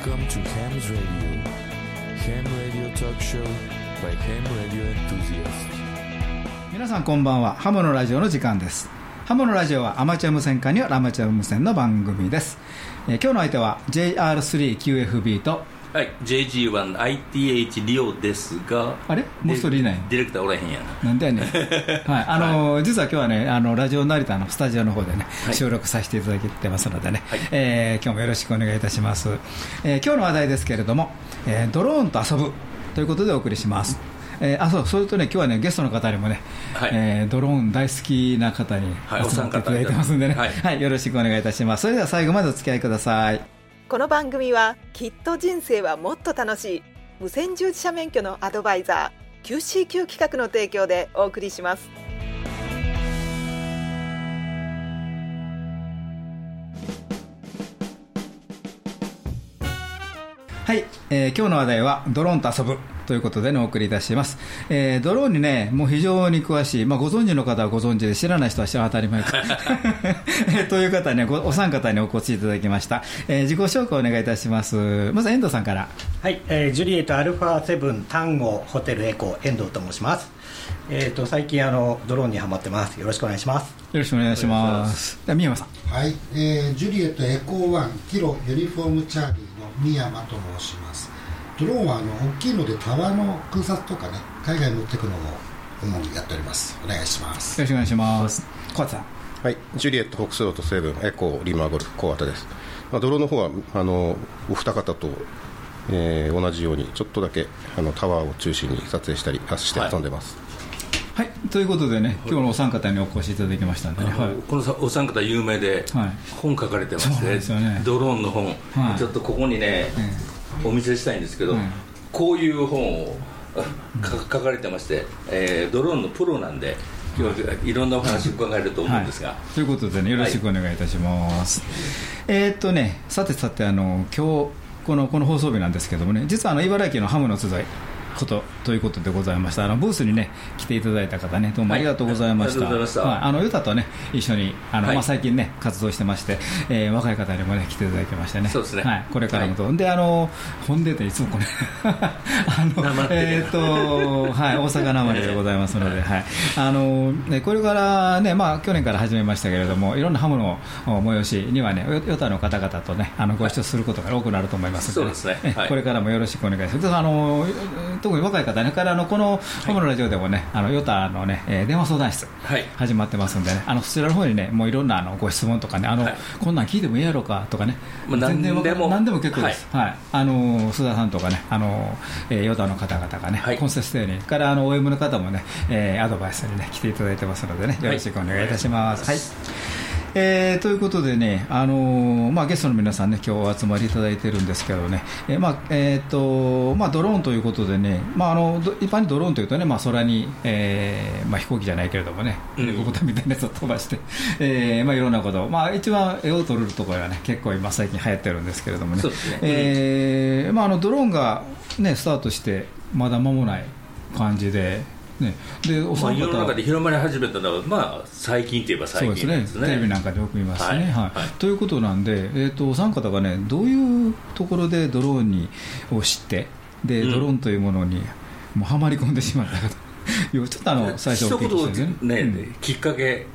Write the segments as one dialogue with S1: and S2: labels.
S1: Welcome to Ham's Radio. Ham Radio Talk Show by Ham Radio Enthusiasts.
S2: 皆さんこんばんはハムのラジオの時間ですハムのラジオはアマチュア無線化によるアマチュア無線の番組です、えー今日の相手は JR3QFB と
S3: はい、JG1ITH リオですが、
S2: あれ？もう一人いない
S3: ディレクターおらへんやな。
S2: なんでやねん、はい。あのー実は今日はねあのラジオ成田のスタジオの方でね、
S3: はい。
S2: 収録させていただいてますのでね、
S3: はい。
S2: えー今日もよろしくお願いいたします、えー今日の話題ですけれども、えードローンと遊ぶということでお送りします、えーあそうそれとね今日はねゲストの方にもね、
S3: はい。
S2: えードローン大好きな方に
S3: はい。
S2: 集まっていただいてますんでね、
S3: お三方
S2: はい。よろしくお願いいたします。それでは最後までお付き合いください
S4: この番組はきっと人生はもっと楽しい。無線従事者免許のアドバイザー QCQ 企画の提供でお送りします。
S2: はい、えー今日の話題はドローンと遊ぶ。ということで、ね、お送りいたします、えードローンにね、もう非常に詳しい、まあ、ご存知の方はご存知で、知らない人は知ら当たり前かえーという方に、ごお三方にお越しいただきました、えー自己紹介をお願いいたします、まず遠藤さんから、
S5: はい、えージュリエットアルファ7タンゴホテルエコ遠藤と申します。えっ、と最近あのドローンにハマってます。よろしくお願いします。
S2: よろしくお願いします。では宮山さん
S6: はい、えージュリエットエコーワンキロユニフォームチャーリーの宮山と申しますドローンはあの大きいのでタワーの空撮とかね海外に持っていくのを主にやっております。お願いします。
S2: よろしくお願いします。小畑さん。
S7: はい、ジュリエット、ホクスロート、セブン、エコー、リマーゴルフ、小型です。まあ、ドローンの方はあのお二方と、えー同じようにちょっとだけあのタワーを中心に撮影したりして
S3: はい。
S7: 遊んでます。
S2: はい、ということでね、今日のお三方にお越しいただきましたんでね、はい、
S3: このさお三方有名で、
S2: はい。
S3: 本書かれてまし
S2: そうなん
S3: て、
S2: ですよね。
S3: ドローンの本、
S2: はい。
S3: ちょっとここにね、お見せしたいんですけど、
S2: うん。
S3: こういう本を か書かれてまして、えードローンのプロなんで、今日はいろんなお話伺えると思うんですが、
S2: はい、ということでねよろしくお願いいたします、えーっとねさてさてあの今日このこの放送日なんですけどもね実はあの茨城のハムの集いことということでございました。あのブースにね来ていただいた方ねどうもありがとうございました,、
S3: はいあました。
S2: はい、あのユタとね一緒にあの、
S3: はい。
S2: まあ、最近ね活動してまして、えー若い方にもね来ていただきましてね。
S3: そうですね。
S2: はい、これからもと、であの本出ていつもこれ あのえーっとはい大阪なまりでございますので、はい、あのねこれからね、まあ、去年から始めましたけれども、いろんなハムのお催しにはね、よヨタの方々とね、あのご一緒することが多くなると思いますので、
S3: そうですね。はい。
S2: これからもよろしくお願いします。であの特に若い方ね、からあのこのハムのラジオでもね、あのヨタのね、えー電話相談室、
S3: はい。
S2: 始まってますんでね、あのそちらの方にね、もういろんなあのご質問とかね、あの、
S3: はい。
S2: こんなん聞いてもいいやろかとかね、
S3: まあ
S2: 全然
S3: 何でも
S2: 何でも結構です。はい、あの須田さんとかね、あの、えー、ヨタの方々がね、
S3: はい。
S2: コンセストにからあの OM の方もね、えーアドバイスにね来ていただいてますのでね、よろしくお願いいたします。はい。えーということでね、あのーまあ、ゲストの皆さんね、今日お集まりいただいてるんですけどね、えーまあえーとまあ、ドローンということでね、まあ、あのど一般にドローンというとね、まあ、空に、えーまあ、飛行機じゃないけれどもね、
S3: うん。
S2: ヘリコプターみたいなやつを飛ばして、えーまあ、いろんなこと、まあ、一番絵を撮るところがね、結構今、最近流行ってるんですけれどもね、
S3: ね。
S2: えーまあ、あのドローンが、ね、スタートして、まだ間もない感じで、ね、でお
S3: まあ、
S2: 三方。
S3: 世の中で広まり始めたのは、まあ、最近といえば最
S2: そうですね。
S3: 近なんですね。
S2: テレビなんかでよく見ますね。
S3: はい。
S2: はい。
S3: はい。
S2: ということなんで、えー、とお三方がね、どういうところでドローンにを知って、で
S3: うん。
S2: ドローンというものにもうはまり込んでしまったかと。いう、ちょっとあの最初お聞きして
S3: 一言ね、
S2: うん。
S3: きっかけ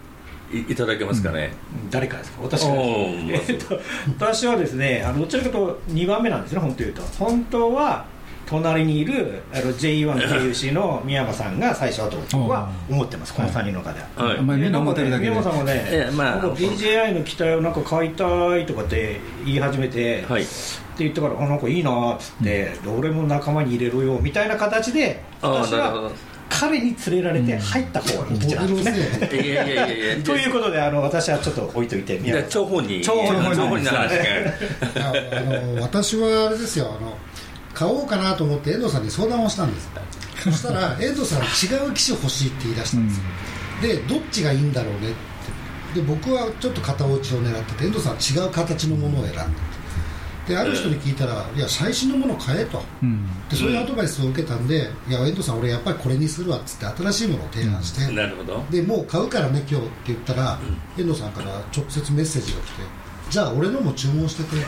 S3: いいただけますかね。
S5: 誰からですか？私か私はですね、あのどちらかと2番目なんですね。本当言うと、本当は隣にいるあの J1KUC の 宮山さんが最初だと僕は思ってます。この3人の中では。
S3: はい。
S2: あんまりみんな思ってるだけで。
S5: 宮山さんもね、
S3: ええまあ
S5: なんか DJI の機体をなんか買いたいとかって言い始めて、
S3: はい。
S5: って言ったからあなんかいいなっつって、で俺も仲間に入れろよみたいな形で
S3: ああ
S5: 私は彼に連れられて入った方が口なんですね。
S3: いやいやいやいや。
S5: ということであの私はちょっと置いといて
S3: じゃあ張本に
S5: 張本に
S3: 張本にならない
S6: い。やあの私はあれですよあの買おうかなと思って遠藤さんに相談をしたんです。そしたら遠藤さん違う機種欲しいって言い出したんですよ、でどっちがいいんだろうねって。で僕はちょっと型落ちを狙ってて遠藤さんは違う形のものを選んでて。である人に聞いたら、いや最新のものを買えと、
S2: うん。
S6: でそういうアドバイスを受けたんで、いや遠藤さん俺やっぱりこれにするわっつって新しいものを提案して、
S3: なるほど。
S6: でもう買うからね今日って言ったら、遠藤さんから直接メッセージが来てじゃあ俺のも注文してくれと。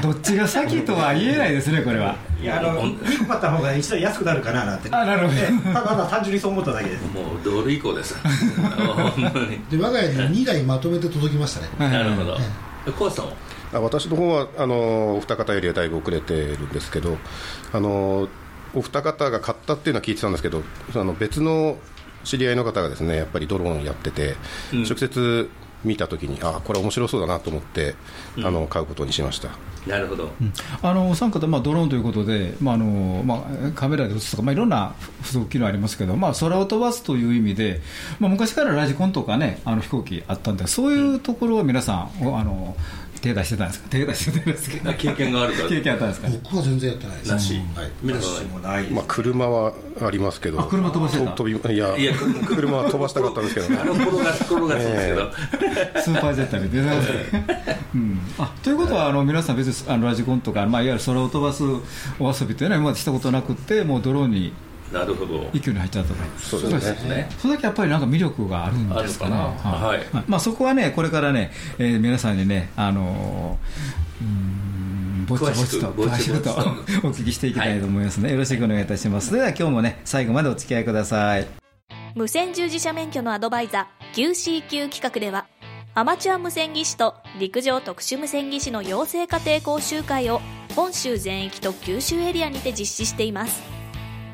S2: どっちが先とは言えないですねこれは。い
S5: やあの2個買った方が一度安くなるかななんて、
S2: あなるほど。
S5: ええただただ単純にそう思っただけです。
S3: もうドル以降です。
S6: で我が家に2台まとめて届きましたね。
S2: はい。
S3: なるほど。コアさんは？
S7: あ私の方はあのお二方よりはだいぶ遅れてるんですけどあのお二方が買ったっていうのは聞いてたんですけどあの別の知り合いの方がですねやっぱりドローンやってて、
S3: うん。
S7: 直接見たときにあこれ面白そうだなと思って、あの買うことにしました。
S3: なるほど、
S2: あのお三方、まあ、ドローンということで、まああのまあ、カメラで映すとか、まあ、いろんな付属機能ありますけど、まあ、空を飛ばすという意味で、まあ、昔からラジコンとかね、あの飛行機あったんで、そういうところを皆さん、おあの手出してたんですか、手出してたんですけど、
S3: 経験があるから。
S2: 経験あったんですか、
S6: 僕は全然やってないです。
S3: なし、
S6: はい。
S3: 皆さんは
S5: もない
S7: まあ、車はありますけど。
S2: あ車飛ばしてた？
S7: と飛びいや
S3: いや
S7: 車は飛ばしたかったんですけどね。
S3: あの転がし転がすんですけど、
S2: スーパージェットに出てますうん、あということはあの皆さん別にあのラジコンとか、まあ、いわゆる空を飛ばすお遊びというのは今までしたことなくてもうドローンに
S3: なるほど。
S2: 一挙に入っちゃったと。
S7: そうですね。
S3: ね
S2: それだけやっぱりなんか魅力があるんですかね。
S3: はい。
S2: まあ、そこはねこれからね、えー皆さんにねあのーうーんぼちぼちと
S3: 詳しく
S2: と
S3: ぼちぼちと。
S2: お聞きしていきたいと思いますね、よろしくお願いいたします。では今日もね最後までお付き合いください。
S8: 無線従事者免許のアドバイザー QCQ 企画ではアマチュア無線技師と陸上特殊無線技師の養成家庭講習会を本州全域と九州エリアにて実施しています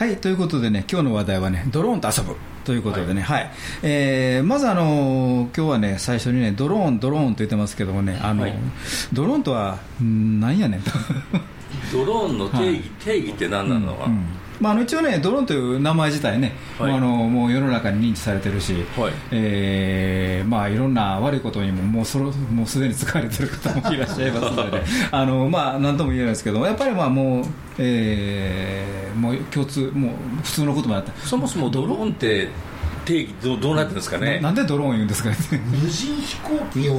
S2: はいということでね今日の話題はねドローンと遊ぶ。ということでね、はい。えーまずあの今日はね最初にねドローンドローンと言ってますけどもねあの、
S3: はい。
S2: ドローンとはんなんやねん。と
S3: ドローンの定義、
S2: はい。
S3: 定義って何なの？か、
S2: うん。まあ、あの一応ね、ドローンという名前自体ね、
S3: はい。
S2: もうあのもう世の中に認知されてるし、
S3: はい。
S2: えーまあ、いろんな悪いことにももうそろもうすでに使われてる方もいらっしゃいますので、あのまあ、なんとも言えないですけど、やっぱりまあもう、えーもう共通、もう普通の言葉だった。
S3: そもそもドローンって定義どうどうなってるんですかね、
S2: ななんでドローン言うんですかね？
S6: 無人飛行機を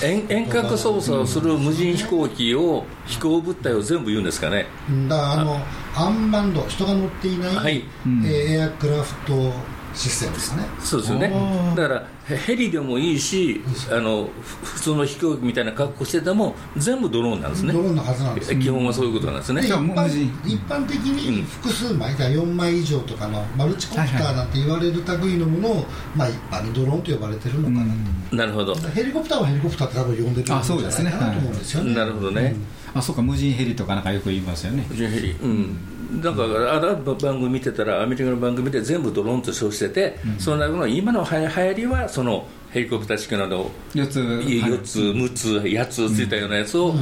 S3: 遠遠隔操作をする無人飛行機を飛行物体を全部言うんですかね？
S6: だからあのアンマンド人が乗っていない、
S3: はい。
S2: うん
S6: えーエアクラフトシステムですね。
S3: そうですよね。だからヘヘリでもいいしあのふ普通の飛行機みたいな格好してても全部ドローンなんですね。
S6: ドローンのはずなんですよ。
S3: 基本はそういうことなんですね。
S6: で一般
S2: 人。
S6: 一般的に
S3: うん。
S6: 複数枚、だ4枚以上とかのマルチコプターなんて言われる類のものを、まあ、一般にドローンと呼ばれてるのかなと、
S3: なるほど。
S6: ヘリコプターはヘリコプターって多分呼んでるんじゃ
S2: あそうですね。
S6: ないかなと思うんですよね。
S3: なるほどね、
S2: あそうか、無人ヘリとかなんかよく言いますよね。
S3: 無人ヘリ。うんなんかある番組見てたらアメリカの番組で全部ドローンと称してて、その中の今のはや流行りはそのヘリコプター式など
S2: 4つ、
S3: 4つ6つ8つついたようなやつを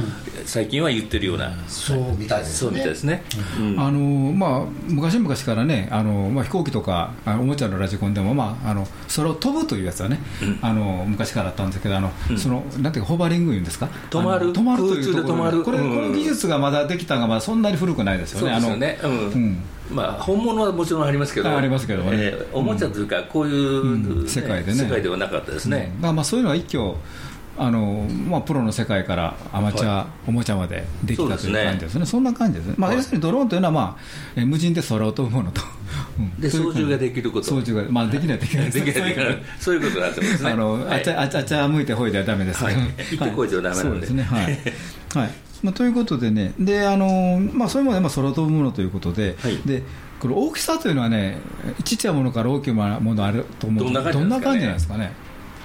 S3: 最近は言ってるような、
S6: そう。みたいです
S3: そうみたいですね、うん。
S2: あのまあ、昔々からねあの、まあ、飛行機とかあのおもちゃのラジコンでも、まあ、あのそれを飛ぶというやつはね、あの昔からあったんですけどあの、そのなんていうかホバリングいうんですか？
S3: 止まる
S2: 止まるというところ
S3: 空中で止まる。
S2: これ、
S3: うん。
S2: この技術がまだできたのがまだそんなに古くないですよね。
S3: そうですよね。うん。
S2: あのうん
S3: まあ、本物はもちろんありますけど
S2: あありますけどね
S3: えー。おもちゃというかこういう、
S2: うん世界でね。
S3: 世界ではなかったですね、
S2: まあまあ、そういうのは一挙あの、まあ、プロの世界からアマチュア、
S3: は
S2: おもちゃまでできたという
S3: そうですね。
S2: 感じですね、そんな感じですね、まあ、
S3: はい。
S2: 要するにドローンというのは、まあ、え無人で空を飛ぶものと、うん。
S3: で操縦ができること。
S2: 操縦が、まあ、できない
S3: できない。できないそういう。ことになってますね。
S2: あの、
S3: はい
S2: あちゃあちゃ向いてほいではだめです
S3: はい。行ってこい。ではダメなんで。
S2: そうですね、はい。はいまあ、ということでね、であのまあ、そういうもので、まあ、空飛ぶものということで、
S3: はい。
S2: でこれ大きさというのはね、ちっちゃいものから大きいものあると思う
S3: どんな感じ
S2: どんな感じ
S3: なで
S2: なんんですすかね、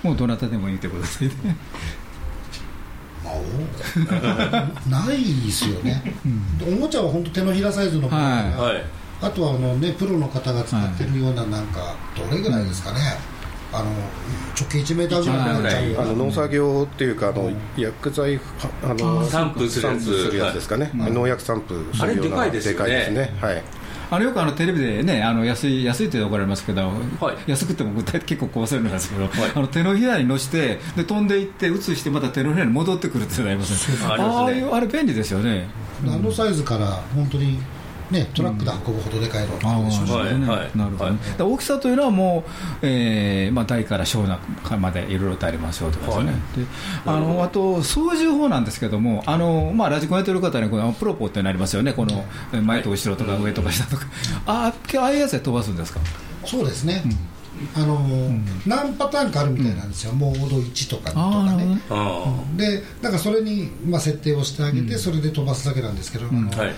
S2: もうどなたでも言ってくださいね。
S6: まあおないですよね、おもちゃは本当手のひらサイズのものが、
S2: は
S3: はい。
S6: あとはあの、ね、プロの方が使ってるような、なんか、どれぐらいですかね、あの直径1メーターぐらいになっちゃう
S7: あの農作業っていうかあの薬剤あの
S3: 散布するやつ。
S7: やつですかね、農薬散布するような
S3: あれでかいですよね。
S7: でかいですね。はい。
S2: あのよくあのテレビでね、あの安い安いって怒られますけど、
S3: はい。
S2: 安くても具体結構壊せるんですけど、あの手のひらに乗してで飛んでいって移してまた手のひらに戻ってくるってなりますね。
S3: ありますね。
S2: ああいうあれ便利ですよね。
S6: ナノサイズから本当に、ね、トラックで運ぶほどでかいの
S2: あ
S6: もあるでしょうし、
S3: はい
S2: ーなるほどね。
S3: はい。
S2: なるほどね。
S3: はい。
S2: 大きさというのはもう、えーまあ、大から小なまでいろいろとありますよとかですね、
S3: はい。
S2: であのあと操縦法なんですけどもあの、まあ、ラジコンやってる方にこのプロポってなりますよね。このえ前と後ろとか上とか下とか、ああああいうやつで飛ばすんですか？
S6: そうですね、あの何パターンかあるみたいなんですよ、モード1とか2とか
S2: ね。
S6: ね。
S3: あ
S6: でなんかそれに、まあ、設定をしてあげて、それで飛ばすだけなんですけど、あの
S3: あはい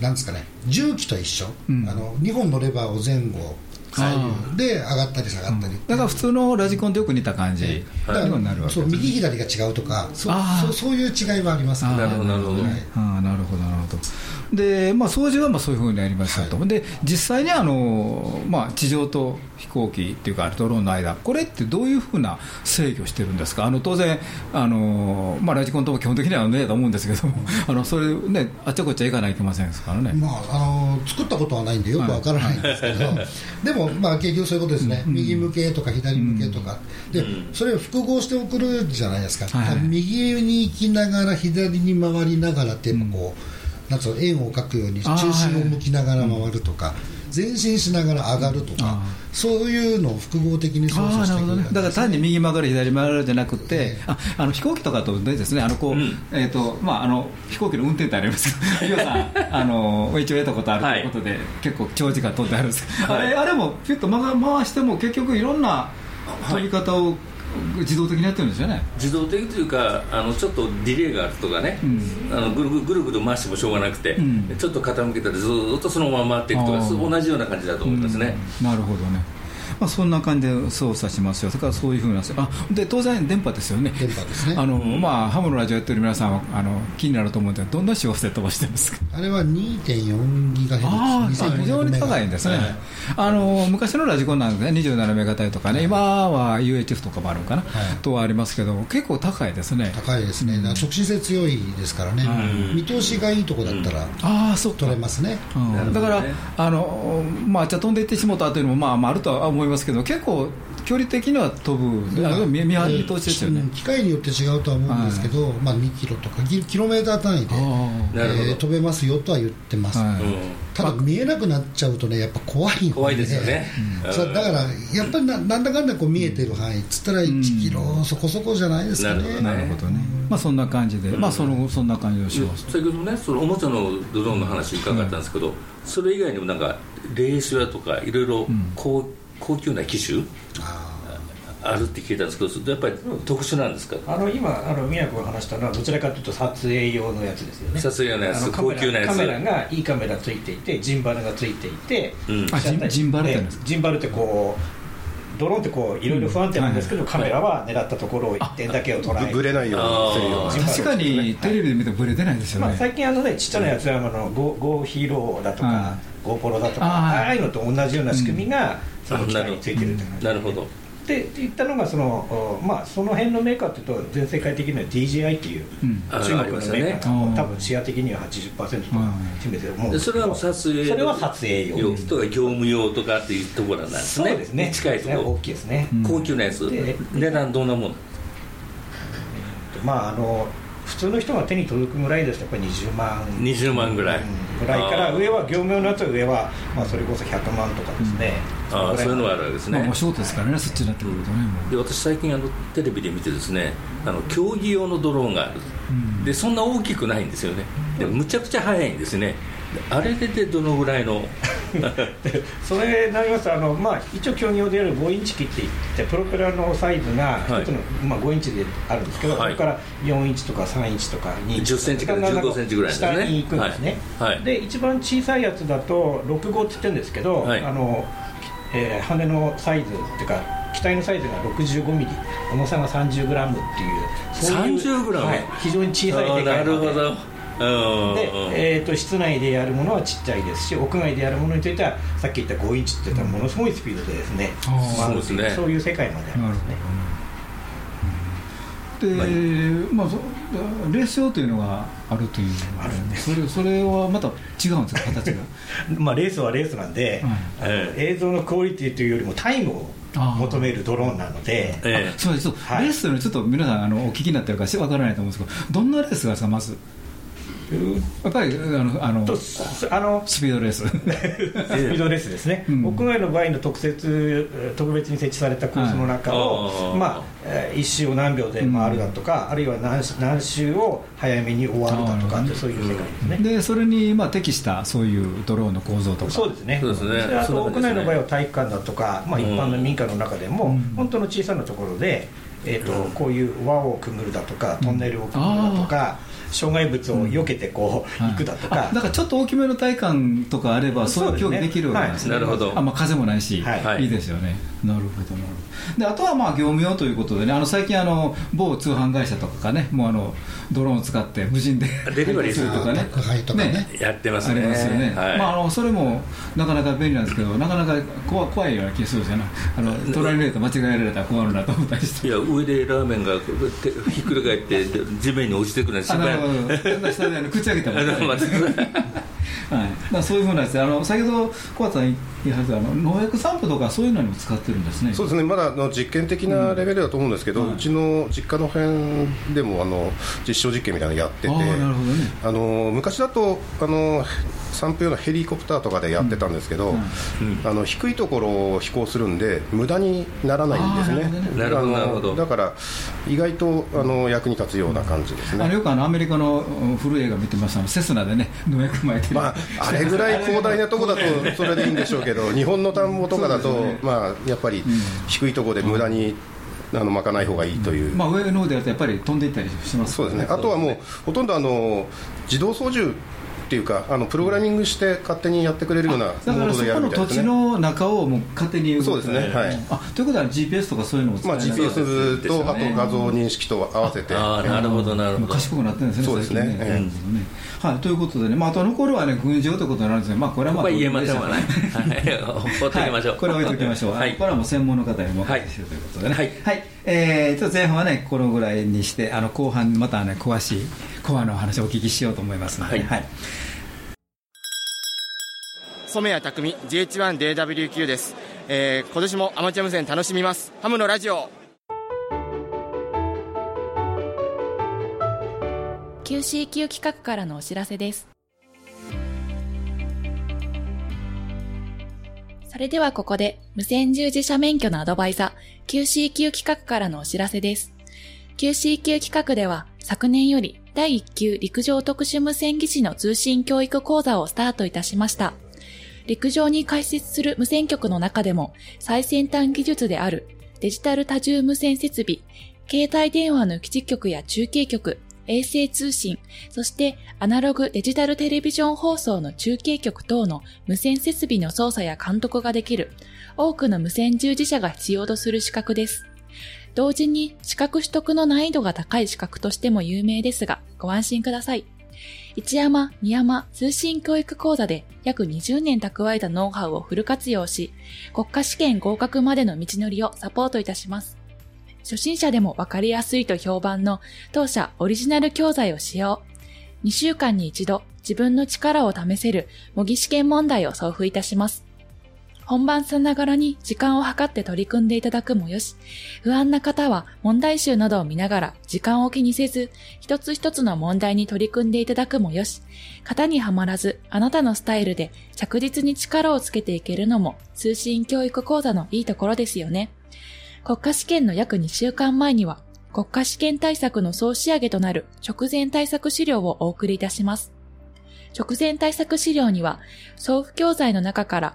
S6: なんですかね重機と一緒、
S2: ん。
S6: あの2本のレバーを前後左右で上がったり下がったり、
S2: だから普通のラジコンとよく似た感じ。
S6: だから
S2: にはなるわけ
S6: そう右左が違うとかそ
S2: あー。
S6: そうそういう違いはあります
S3: なるほどなるほど。
S6: はい。
S2: ああなるほどなるほどで、まあ、操縦はまあそういうふうにやりましたと、で実際にあの、まあ、地上と飛行機っていうかドローンの間これってどういうふうな制御してるんですか？あの当然あの、まあ、ラジコンとも基本的にはねだと思うんですけどあのそれねあっちゃこっちゃ行かないといけませんですからね、
S6: まあ、あの作ったことはないんでよくわからないんですけど、でも、まあ、結局そういうことですね、右向けとか左向けとか、でそれを複合して送るじゃないですか、
S2: はいはい。
S6: 右に行きながら、左に回りながらって、こう、なんつうの円を描くように、中心を向きながら回るとか、前進しながら上がるとか
S2: あ、
S6: そういうのを複合的に操
S2: あ
S6: 作していく
S2: あなるほどね、だから単に右曲がる、左曲がるじゃなくて、
S6: ええ
S2: ああの飛行機とかとですね、あのこう、
S3: うん。
S2: えーとまあ、あの飛行機の運転ってありますけど、リオさん、あの一応得たことあるということで、結構長時間飛んであるんですけど、
S3: はい。
S2: あれあれもピュッと回回しても、結局いろんな飛び方を自動的にやってるんですよね。
S3: 自動的というかあのちょっとディレイがあるとかね、
S2: うん。
S3: あのぐるぐるぐるぐる回してもしょうがなくて、
S2: うん。
S3: ちょっと傾けたらずーっとそのまま回っていくとか同じような感じだと思いますね、
S2: うん。なるほどね。まあ、そんな感じで操作しますよ、それからそういうふうな、あで当然、電波ですよね、
S6: 電波ですね。
S2: あのまあ、ハムのラジオやってる皆さんはあの気になると思うんで、どんな周波数で飛ばしてるんですか？
S6: あれは2.4ギガヘルツ
S2: ああ、
S6: 2400
S2: 非常に高いんですね、あの昔のラジコンなんでね、27メガ帯とかね、今は UHF とかもあるのかな、
S6: はい。
S2: とはありますけど、結構高いですね。
S6: 高いですね、だから直進性強いですからね、見通しがいいとこだったら
S2: ああ、そっか。
S6: 取れますね。
S2: だから、あのまあ、じゃあ飛んでいってしもたというのも、まあ、まああるとは思いますけど、結構、距離的には飛ぶ、あ見見見通しですよね。
S6: うん。機械によって違うとは思うんですけど、まあ、2キロとかキキロメーター単位で、
S2: あ
S3: なるほど。
S6: えー飛べますよとは言ってます、
S2: はい。
S3: うん。
S6: ただ見えなくなっちゃうとねやっぱ怖いんで
S3: 怖いですよね、
S6: そうだからやっぱりななんだかんだこう見えてる範囲っつったら1キロそこそこじゃないですかね、
S3: なるほど
S2: なるほどね、まあ、そんな感じで、まあ、そのそんな感じのします。
S3: 先ほどねそのおもちゃのドローンの話伺ったんですけど、それ以外にもなんかレースやとかいろいろ高,、高級な機種？
S6: あ
S3: あるって聞いたんですけどやっぱり特殊なんですか？
S5: あの今あの宮君が話したのはどちらかというと撮影用のやつですよね。
S3: 撮影用のやつ。高級なやつ。
S5: カメラがいいカメラついていてジンバルがついていて、
S3: うん。
S2: あジジンバルって
S5: こうドローンってこういろいろ不安定なんですけど、カメラは狙ったところを一点だけを捉える
S7: ぶれないようにするような。
S5: ジンバル
S2: 確かにテレビで見てもブレてないですよ
S5: まあ、
S2: ね。
S5: 最近あのねちっちゃなやつはあのゴゴーヒーローだとか、ゴープロだとか
S2: あー
S5: ああいうのと同じような仕組みが、その機械についてるって感じ
S3: なるほど。
S5: でって言ったのがその、おまあ、その辺のメーカーっていうと全世界的には DJI っていう
S2: う
S5: 中国のメーカー。
S2: うん
S5: が多分シェア的には80%とか占めてるもん。
S3: でそれは撮影
S5: それは撮影用。
S3: 用とか業務用とかっていうところなんですね。
S5: そうですね。
S3: 近いところ。
S5: 大きいですね、
S2: うん
S3: 高級なやつ。
S5: で
S3: 値段どんなもん？
S5: まああの普通の人が手に届くぐらいですとやっぱり20万。
S3: 20万ぐらい。
S5: うん。ぐらいから上は業務用のやつは上は、まあ、それこそ100万とかですね、
S3: ああそういうのがあ
S5: る
S3: るわけですね。
S2: まあ、お仕事ですからね、そっちになってくるとね、
S3: で私最近あのテレビで見てですねあの競技用のドローンがある、
S2: うん。
S3: でそんな大きくないんですよね。でむちゃくちゃ速いんですね。であれででどのぐらいの？
S5: それになりますとあの、まあ、一応競技用である5インチ機って言ってプロペラのサイズが
S3: はい。
S5: 一つの、まあ、5インチであるんですけど、
S3: はい。
S5: そこから4インチとか3インチとか2インチ
S3: 10センチから15センチぐらいですね。
S5: 下に行くんですね、
S3: はい。はい。
S5: で一番小さいやつだと6号って言ってるんですけど、
S3: はい。
S5: あのえー羽のサイズっていうか機体のサイズが65ミリ重さが30グラムっていうそういう
S3: 30グラム？
S5: はい、非常に小さい
S3: あ
S5: でか
S3: ないるほど。うん
S5: で
S3: うん。
S5: えー、と室内でやるものはちっちゃいですし屋外でやるものについてはさっき言った5インチって言ったらものすごいスピードでですね、
S2: あー
S5: 回る
S3: そうですね。
S5: そういう世界までありますね
S2: で、まあ、そレース用というのがあるという
S5: ある。んです
S2: それそれはまた違うんですか、形が。
S5: まあ、レースはレースなんで、映像のクオリティというよりもタイムを求めるドローンなので
S3: ええ
S2: そうです、そう。
S5: はい。
S2: レースというのはちょっと皆さんあのお聞きになってるかしわからないと思うんですけど、どんなレースがですか、まず。やっぱりあのあの
S5: とあの
S2: スピードレース。
S5: スピードレースですね、
S2: うん。
S5: 屋外の場合の特設特別に設置されたコースの中を、
S3: はい
S5: まあ、えー一周を何秒で回るだとか、あるいは何何周を早めに終わるだとかって、そういう世界ですね。
S2: でそれにまあ適したそういうドローンの構造とか。
S5: そうですね。
S3: そうですね。
S5: であと屋内の場合は体育館だとか、まあ、一般の民家の中でも、
S2: うん。
S5: 本当の小さなところで、えー、とこういう輪をくぐるだとかトンネルをくぐるだとか、障害物を避けてこう、
S2: はい
S5: 行くだとか。
S2: あだからちょっと大きめの体感とかあればそういう競技できるわけですね、
S3: はい。なるほど。
S2: あまあ、風もないし、
S5: はい。
S2: い、いですよねなるほどなるほど。であとはまあ業務用ということでねあの最近あの某通販会社とかがねもうあのドローンを使って無人で
S3: デリバリーする
S2: とかね。
S6: 宅配とかね。
S3: やってます
S2: あ
S3: ね
S2: りますよね、
S3: はい。
S2: まあ、あのそれもなかなか便利なんですけどなかなか怖怖いような気がするんですよね。あの取られると間違えられたら困るなと思ったりして。
S3: いや上でラーメンがてひっくり返って地面に落ちてくるの
S2: あ
S3: 心配。
S2: なるほど。下であの口開けた もんねはい、まあそういうふうなやつあの先ほど小畑さん言いはずあの農薬散布とかそういうのにも使ってるんですね。
S7: そうですね。まだあの実験的なレベルだと思うんですけど、
S2: う
S7: うんちの実家の辺でもあの実証実験みたいなのやってて
S2: ああなるほどね。
S7: あの昔だとあの散布用のヘリコプターとかでやってたんですけど、あの低いところを飛行するんで無駄にならないんですね。
S3: なるほどね。なるほど
S7: だから意外とあの役に立つような感じですね、
S2: あのよくあのアメリカのうん古い映画見てましたあのセスナでね農薬撒いてる、
S7: まあ、あれぐらい広大なところだとそれでいいんでしょうけど日本の田んぼとかだと、まあ、やっぱり低いところで無駄に、あの巻かない方がいいという、
S2: まあ上の方でやるとやっぱり飛んでいったりします
S7: そうですね。あとはもうほとんどあの自動操縦っていうかあのプログラミングして勝手にやってくれるようなモ
S2: だからそ
S7: ードでや
S2: この土地。の中をもう勝手に動く
S7: そうですねはい。
S2: あということは GPS とかそういうのを使
S7: まあ、
S2: いながら
S7: GPS とあと画像認識と合わせて。
S3: ああなるほどなるほど。
S2: 賢くなってるんですね、
S7: そうですね。
S2: 最近
S7: ええ
S2: なるほどねはい、ということでね、まあ、あと残るはね、軍事用ということになるんですが、まあ、これはまあ、
S3: ここは言えません。わねはい。放っておきましょう。
S2: はい。これは置いておきましょう。
S3: はい。
S2: これはもう専門の方にお任せしてるということでね。
S3: はい。
S2: はい。えー、ちょっと前半はね、このぐらいにして、あの、後半またね、詳しいコアのお話をお聞きしようと思いますので、
S3: はい。
S2: はい。
S9: 染谷匠 GH1DWQ です、えー今年もアマチュア無線楽しみます。ハムのラジオ。
S10: QCQ 企画からのお知らせです。それではここで無線従事者免許のアドバイザー QCQ 企画からのお知らせです。QCQ 企画では昨年より第1級陸上特殊無線技師の通信教育講座をスタートいたしました陸上に開設する無線局の中でも最先端技術であるデジタル多重無線設備、携帯電話の基地局や中継局、衛星通信、そしてアナログデジタルテレビジョン放送の中継局等の無線設備の操作や監督ができる多くの無線従事者が必要とする資格です。同時に資格取得の難易度が高い資格としても有名ですが、ご安心ください。一山、二山通信教育講座で約20年蓄えたノウハウをフル活用し、国家試験合格までの道のりをサポートいたします。初心者でもわかりやすいと評判の当社オリジナル教材を使用。2週間に一度自分の力を試せる模擬試験問題を送付いたします。本番さながらに時間を計って取り組んでいただくもよし、不安な方は問題集などを見ながら時間を気にせず、一つ一つの問題に取り組んでいただくもよし、型にはまらずあなたのスタイルで着実に力をつけていけるのも通信教育講座のいいところですよね。国家試験の約2週間前には、国家試験対策の総仕上げとなる直前対策資料をお送りいたします。直前対策資料には、送付教材の中から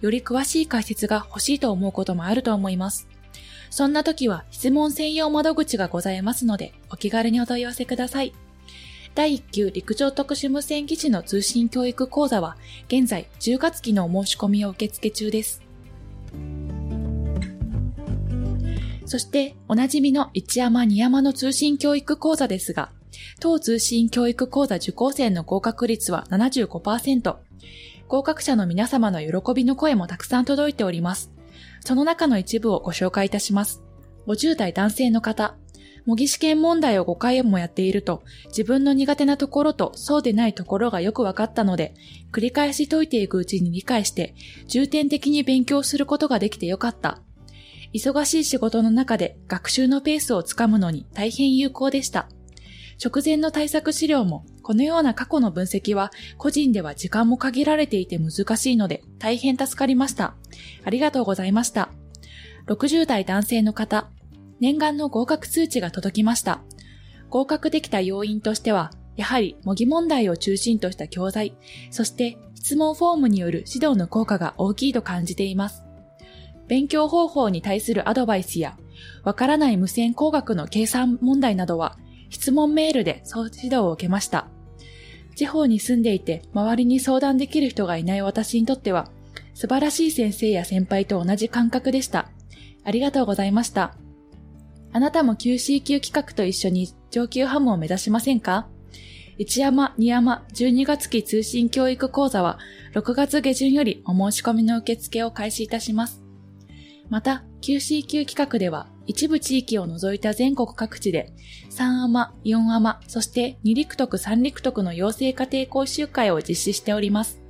S10: より詳しい解説が欲しいと思うこともあると思います。そんな時は質問専用窓口がございますので、お気軽にお問い合わせください。第1級陸上特殊無線技師の通信教育講座は、現在10月期のお申し込みを受付中です。そして、おなじみの一山二山の通信教育講座ですが、当通信教育講座受講生の合格率は75%、合格者の皆様の喜びの声もたくさん届いております。その中の一部をご紹介いたします。50代男性の方。模擬試験問題を5回もやっていると、自分の苦手なところとそうでないところがよく分かったので、繰り返し解いていくうちに理解して、重点的に勉強することができてよかった。忙しい仕事の中で学習のペースをつかむのに大変有効でした。直前の対策資料も、このような過去の分析は、個人では時間も限られていて難しいので、大変助かりました。ありがとうございました。60代男性の方、念願の合格通知が届きました。合格できた要因としては、やはり模擬問題を中心とした教材、そして質問フォームによる指導の効果が大きいと感じています。勉強方法に対するアドバイスや、わからない無線工学の計算問題などは、質問メールで総指導を受けました。地方に住んでいて周りに相談できる人がいない私にとっては、素晴らしい先生や先輩と同じ感覚でした。ありがとうございました。あなたも QC 級企画と一緒に上級ハムを目指しませんか？一山、二山、12月期通信教育講座は6月下旬よりお申し込みの受付を開始いたします。また、QC 級企画では一部地域を除いた全国各地で3アマ、4アマ、そして2陸徳3陸徳の養成家庭講習会を実施しております。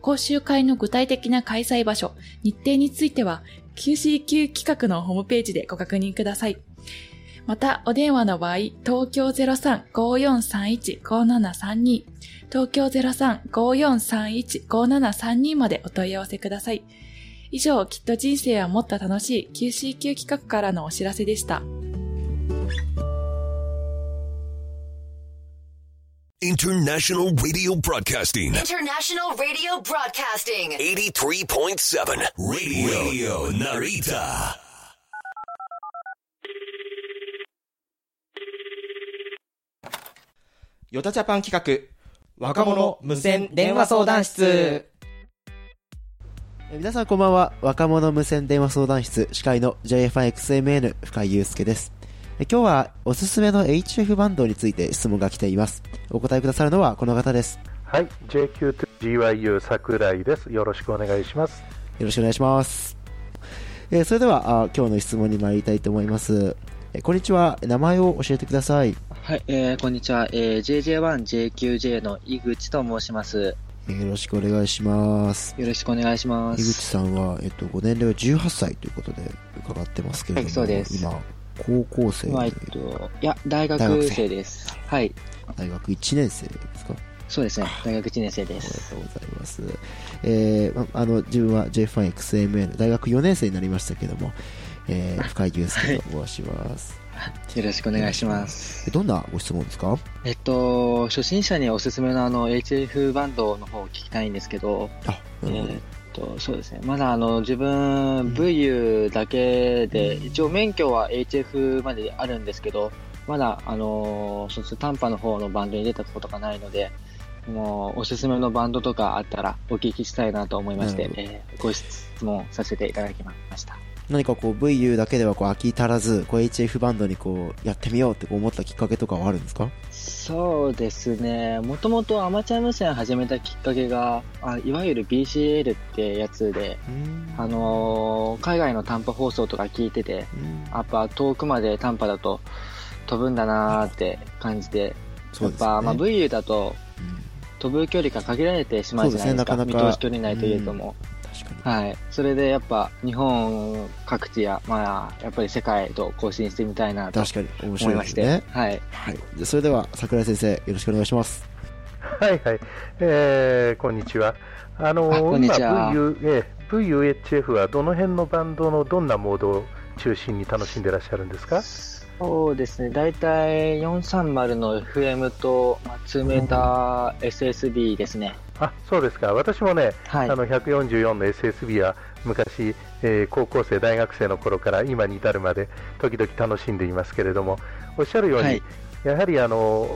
S10: 講習会の具体的な開催場所、日程については QC 級企画のホームページでご確認ください。また、お電話の場合、東京03-5431-5732、東京03-5431-5732までお問い合わせください。以上、きっと人生はもっと楽しい QC 級企画からのお知らせでした。
S11: International Radio Broadcasting.
S12: International Radio Broadcasting.
S11: 83.7 Radio, Radio Narita.
S9: ヨタジャパン企画、若者無線電話相談室。
S13: え皆さんこんばんは。若者無線電話相談室。司会の JFIXMN 深井祐介です。え今日はおすすめの HF バンドについて質問が来ています。お答えくださるのはこの方です。
S14: はい、JQ2GYU 桜井です。よろしくお願いします。
S13: よろしくお願いします。えーそれではあ今日の質問に参りたいと思います。えこんにちは。名前を教えてください。
S15: はい、えー、こんにちは。えー、JJ1JQJ の井口と申します。
S13: えーよろしくお願いします
S15: よろしくお願いしま
S13: 井口
S15: す。
S13: さんは、えっと、ご年齢は18歳ということで伺ってますけれども、
S15: はいそうです
S13: 今高校生
S15: まあ、えっと、いや、大学生です。はい。
S13: 大学1年生ですか？
S15: そうですね。大学1年生です。
S13: ありがとうございます。えーまあの、自分は J1XMN、大学4年生になりましたけども、えー、深井祐介と申します。
S15: よろしくお願いします。
S13: えどんなご質問ですか？
S15: えっと、初心者におすすめのあの HF バンドの方を聞きたいんですけど、えーっと、そうですね。まだあの、自分、VU だけで、一応免許は HF まであるんですけど、まだあの、そうです短波の方のバンドに出たことがないので、もう、おすすめのバンドとかあったらお聞きしたいなと思いましてえーご質問させていただきました。
S13: 何かこう VU だけではこう飽き足らず、こう HF バンドにこうやってみようって思ったきっかけとかはあるんですか？
S15: そうですね。もともとアマチュア無線始めたきっかけが、あいわゆる BCL ってやつで、あのー海外の短波放送とか聞いてて、やっぱ遠くまで短波だと飛ぶんだなーって感じて、やっぱ、まあ、VU だと、飛ぶ距離が限られてしまうじゃないですか。
S13: ね。なかなか。
S15: 見通し取れないというとも。はい。それでやっぱ日本各地や、まあ、やっぱり世界と更新してみたいなと
S13: 確かに面
S15: 思い
S13: 白い
S15: まして。
S13: ですね。
S15: はい。
S13: はい。それでは桜井先生、よろしくお願いします。
S14: はいはい、えーこんにちは。あの
S15: あこんにちは
S14: 今 VU、えー VUHF はどの辺のバンドのどんなモードを中心に楽しんでいらっしゃるんですか？
S15: そうですね。大体430の FM と、まあ、2メーター SSB ですね。
S14: あそうですか、私もね、あの144の SSB は昔、えー高校生、大学生の頃から今に至るまで時々楽しんでいますけれども、おっしゃるように、
S15: はい。
S14: やはりあの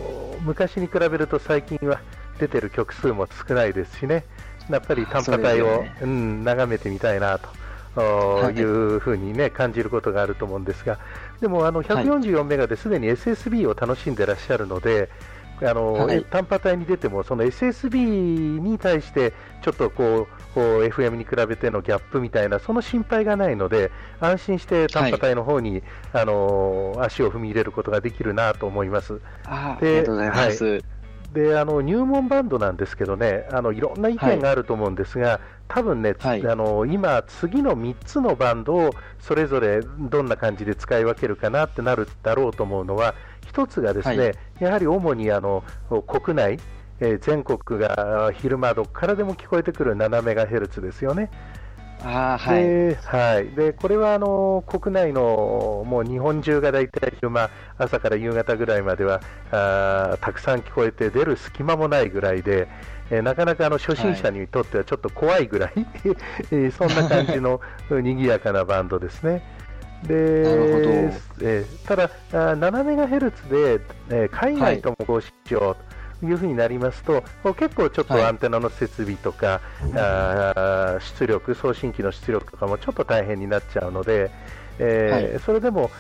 S14: 昔に比べると最近は出てる曲数も少ないですしね、やっぱり短波帯を、
S15: ね
S14: うん、眺めてみたいなと。お
S15: はい。
S14: いうふうにね感じることがあると思うんですが、でもあの144メガですでに SSB を楽しんでいらっしゃるので、あの、
S15: はい。
S14: 短波帯に出てもその SSB に対してちょっとこうこう FM に比べてのギャップみたいなその心配がないので安心して短波帯の方に、あの足を踏み入れることができるなと思います。
S15: あーあ
S14: で
S15: りがとうございます。
S14: はい。であの入門バンドなんですけどね、あのいろんな意見があると思うんですが、多分ね、つあの今、次の3つのバンドをそれぞれどんな感じで使い分けるかなってなるだろうと思うのは、一つがですね、
S15: はい
S14: やはり主にあの国内、えー全国が昼間どこからでも聞こえてくる7メガヘルツですよね。
S15: あーはい。
S14: ではい、でこれはあの国内のもう日本中が大体昼間、朝から夕方ぐらいまではあーたくさん聞こえて出る隙間もないぐらいで、えーなかなかあの初心者にとってはちょっと怖いぐらい、えーそんな感じの 賑やかなバンドですね。で
S15: なるほど。
S14: えーただ、あー7メガヘルツで、えー海外とも交信しようというふうになりますと、こう結構ちょっとアンテナの設備とか、あー出力、送信機の出力とかもちょっと大変になっちゃうので、えー
S15: はい。
S14: それでも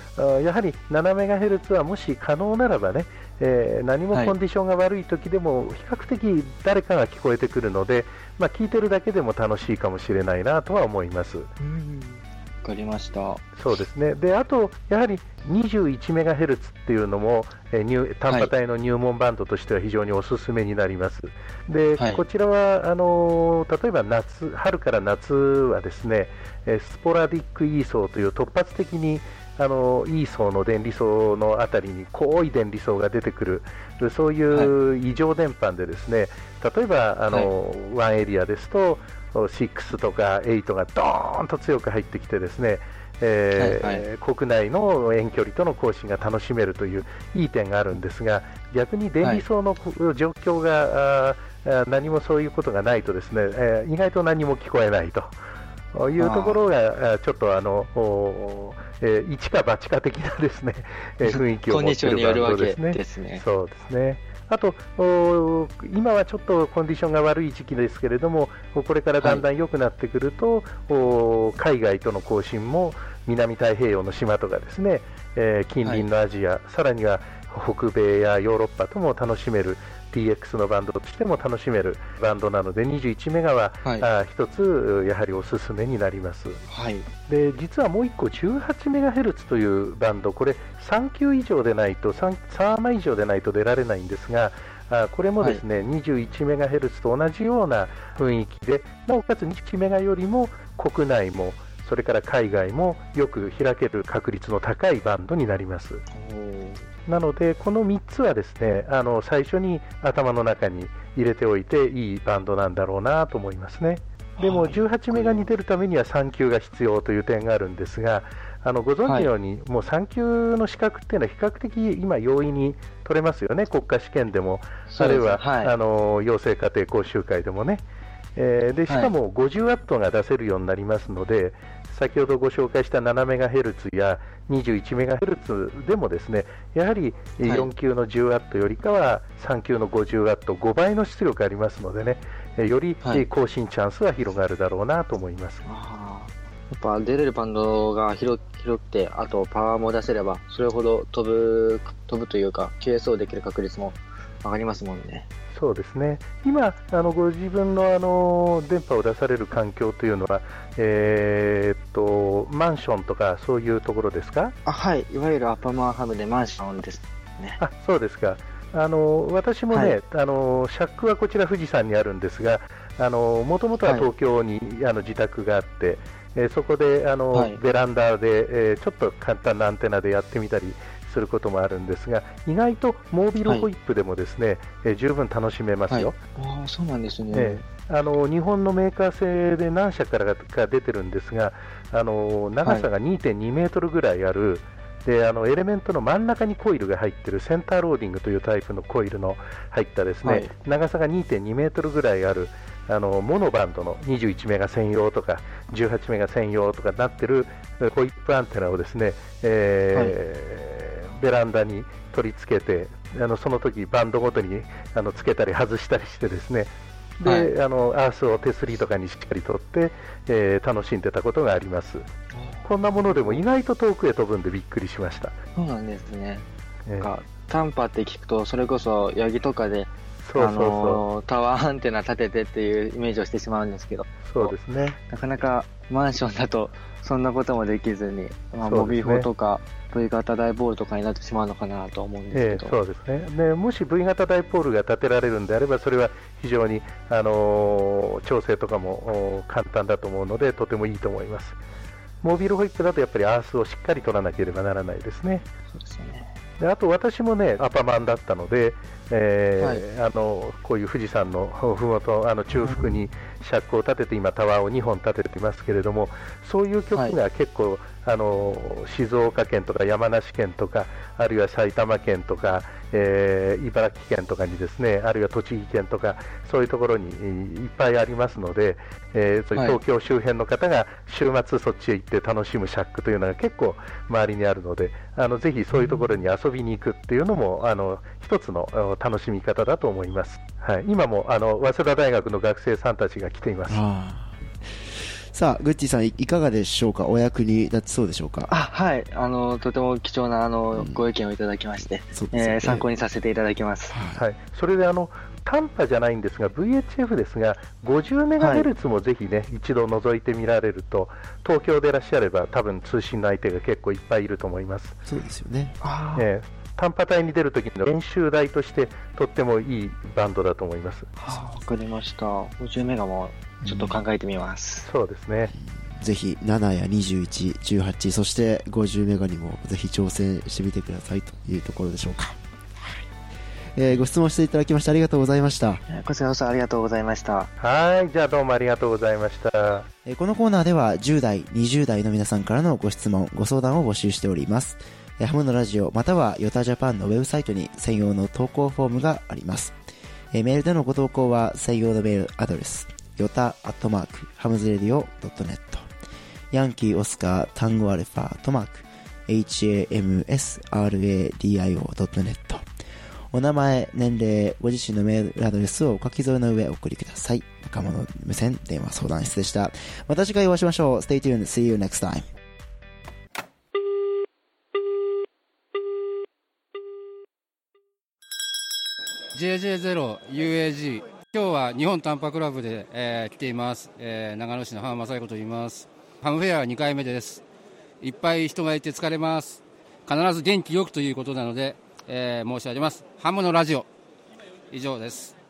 S14: やはり7メガヘルツはもし可能ならばね、えー何も
S15: はい。
S14: コンディションが悪い時でも比較的誰かが聞こえてくるので、まあ、聞いてるだけでも楽しいかもしれないなとは思います。
S15: わかりました。
S14: そうですね。で、あと、やはり21メガヘルツっていうのも、えー入短波帯の入門バンドとしては非常におすすめになります。で、
S15: はい
S14: こちらは、あのー例えば夏、春から夏はですね、えースポラディックイーソーという突発的に、あのイーソーの電離層のあたりに濃い電離層が出てくる、そういう異常電波でですね、例えばあの、ワンエリアですと、6とか8がドーンと強く入ってきてですね、えー
S15: はい
S14: 国内の遠距離との交信が楽しめるといういい点があるんですが、逆に電離層のこ状況が、あーあー何もそういうことがないとですね、えー意外と何も聞こえないというところが、ちょっとあの、えー一か八か的なですね、えー雰囲気を持っている。ですね。そうですね。あと、お今はちょっとコンディションが悪い時期ですけれども、これからだんだん良くなってくると、お海外との交信も南太平洋の島とかですね、えー近隣のアジア、さらには北米やヨーロッパとも楽しめる DX のバンドとしても楽しめるバンドなので21メガは、
S15: はい
S14: あ一つやはりおすすめになります。
S15: はい。
S14: で実はもう1個18メガヘルツというバンドこれ3級以上でないと 3, 3マ以上でないと出られないんですがあこれもですね、21メガヘルツと同じような雰囲気でなおかつ21メガよりも国内もそれから海外もよく開ける確率の高いバンドになります。なので、この3つはですねあの最初に頭の中に入れておいていいバンドなんだろうなと思いますね。でも18メガに出るためには3級が必要という点があるんですが、あのご存知のように、もう3級の資格っていうのは比較的今、容易に取れますよね、国家試験でも、あるいは、
S15: はい。
S14: あの養成家庭講習会でもね。えーでしかも50ワットが出せるようになりますので、先ほどご紹介した7メガヘルツや21メガヘルツでもですね、やはりえー
S15: はい
S14: 4級の10ワットよりかは3級の50ワット、5倍の出力ありますのでね、えーよりえー更新チャンスは広がるだろうなと思います。
S15: やっぱ出れるバンドが広広くて、あとパワーも出せれば、それほど飛ぶ、飛ぶというか、QSO できる確率も上がりますもんね。
S14: そうですね今、あのご自分のあの電波を出される環境というのは、えーっとマンションとかそういうところですか？
S15: あ、はい。いわゆるアッパーマンハムでマンションですね。
S14: あそうですかあの私もね、
S15: はい
S14: あのシャックはこちら富士山にあるんですがもともとは東京に、あの自宅があって、えーそこであの、
S15: はい
S14: ベランダで、えーちょっと簡単なアンテナでやってみたりすることもあるんですが意外とモービルホイップでもですね、えー十分楽しめますよ。
S15: ああ、そうなんですね。
S14: ええあの日本のメーカー製で何社からか出てるんですが、あの長さが2.2メートルぐらいある、であのエレメントの真ん中にコイルが入ってるセンターローディングというタイプのコイルの入ったですね、
S15: はい。
S14: 長さが2.2メートルぐらいあるあのモノバンドの21メガ専用とか18メガ専用とかなってるえホイップアンテナをですね、えーベランダに取り付けてあのその時バンドごとにあのつけたり外したりしてですね。で、
S15: はい。
S14: あのアースを手すりとかにしっかり取って、えー楽しんでたことがあります。こんなものでも意外と遠くへ飛ぶんでびっくりしました、
S15: そうなんですね。
S14: えー。
S15: なんか短波って聞くと、それこそ八木とかで、
S14: そうそうそう。
S15: あのータワーアンテナ立ててっていうイメージをしてしまうんですけど、
S14: そうですね。
S15: なかなかマンションだとそんなこともできずに、まあ、モビ
S14: そうですね。
S15: ー4とか V 型ダイボールとかになってしまうのかなと思うんです
S14: ええ
S15: けど、
S14: そうですね。でもし V 型ダイポールが建てられるんであれば、それは非常に、あのー調整とかもお簡単だと思うので、とてもいいと思います。モービルホイップだとやっぱりアースをしっかり取らなければならないですね。
S15: そうですね。
S14: であと私もね、アパマンだったので、えーあのこういう富士山のふもと、あの中腹に尺を立てて、今、タワーを2本立てていますけれども、そういう曲が結構、あの静岡県とか山梨県とか、あるいは埼玉県とか、えー茨城県とかにですね、あるいは栃木県とか、そういうところにえーいっぱいありますので、えーそういう
S15: はい
S14: 東京周辺の方が週末そっちへ行って楽しむシャックというのが結構周りにあるので、あのぜひそういうところに遊びに行くっていうのも、あの一つのお楽しみ方だと思います。はい、今もあの早稲田大学の学生さんたちが来ています。
S13: さあ、グッチーさんい、いかがでしょうか？お役に立ちそうでしょうか？
S15: あはい。あのとても貴重なあの、ご意見をいただきまして、
S13: ね。
S15: えー参考にさせていただきます。
S14: はい、それであの短波じゃないんですが VHF ですが50メガヘルツもぜひね、一度覗いてみられると東京でいらっしゃれば多分通信の相手が結構いっぱいいると思います。
S13: そうですよね。
S14: ええ短波帯に出るときの練習台としてとってもいいバンドだと思います。
S15: わかりました。50メガもちょっと考えてみます。
S14: そうですね。
S13: ぜひ7や21、18、そして50メガにもぜひ挑戦してみてくださいというところでしょうか。えーご質問していただきましてありがとうございました。
S15: こちらこそありがとうございました。
S14: はい、じゃあどうもありがとうございました。
S13: えーこのコーナーでは10代、20代の皆さんからのご質問、ご相談を募集しております。えハムのラジオまたはヨタジャパンのウェブサイトに専用の投稿フォームがあります。えメールでのご投稿は専用のメールアドレス、ヨタアットマーク、ハムズレディオ .net、ヤンキーオスカー単語アルファアットマーク、hamsradio.net お名前、年齢、ご自身のメールアドレスをお書き添えの上お送りください。若者無線電話相談室でした。また次回お会いしましょう。Stay tuned. See you next time.
S16: JJ0UAG 今日は日本短波クラブで、えー来ています、えー長野市の浜正彦と言います。ハムフェア2回目です。いっぱい人がいて疲れます。必ず元気よくということなので、えー申し上げます。ハムのラジオ。以上です。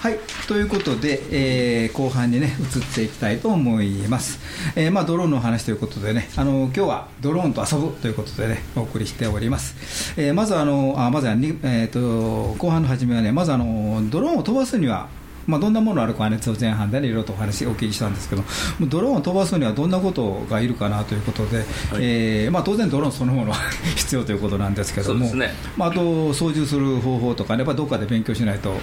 S2: はい、ということで、えー後半にね移っていきたいと思います、えーまあ、ドローンの話ということでねあの今日はドローンと遊ぶということでねお送りしております、えーまずあのあまずはに、えー、と後半の初めはねまずあのドローンを飛ばすにはまあ、どんなものあるかね、前半でね、いろいろとお話をお聞きしたんですけど、ドローンを飛ばすにはどんなことがいるかなということで、えーまあ、当然、ドローンそのものは 必要ということなんですけども、
S3: そうですね。
S2: まあ、あと操縦する方法とかね、やっぱどっかで勉強しないと、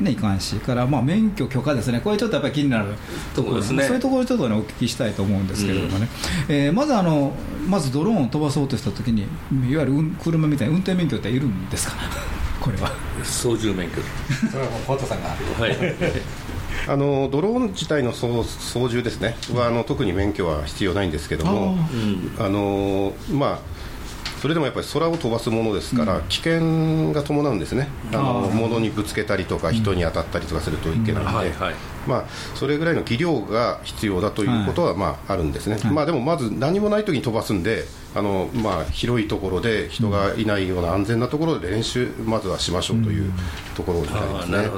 S2: ね、いかんし、から、まあ、免許許可ですね、これちょっとやっぱり気になるところ
S3: ですね。
S2: そういうところちょっとね、お聞きしたいと思うんですけれどもね、えーまずあの、まずドローンを飛ばそうとしたときに、いわゆる運車みたいな運転免許っているんですか、これは。
S3: 操縦免許。
S2: それはもう、コトさんが。
S3: はい。
S7: あのドローン自体の操操縦ですね、はあの特に免許は必要ないんですけども、あのまあそれでもやっぱり空を飛ばすものですから、危険が伴うんですね、あの物にぶつけたりとか、人に当たったりとかするといけないので、まあ、それぐらいの技量が必要だということは、まあ、あるんですね、まあ、でもまず何もない時に飛ばすんで、あのまあ、広いところで人がいないような安全なところで練習、まずはしましょうというところになりますね。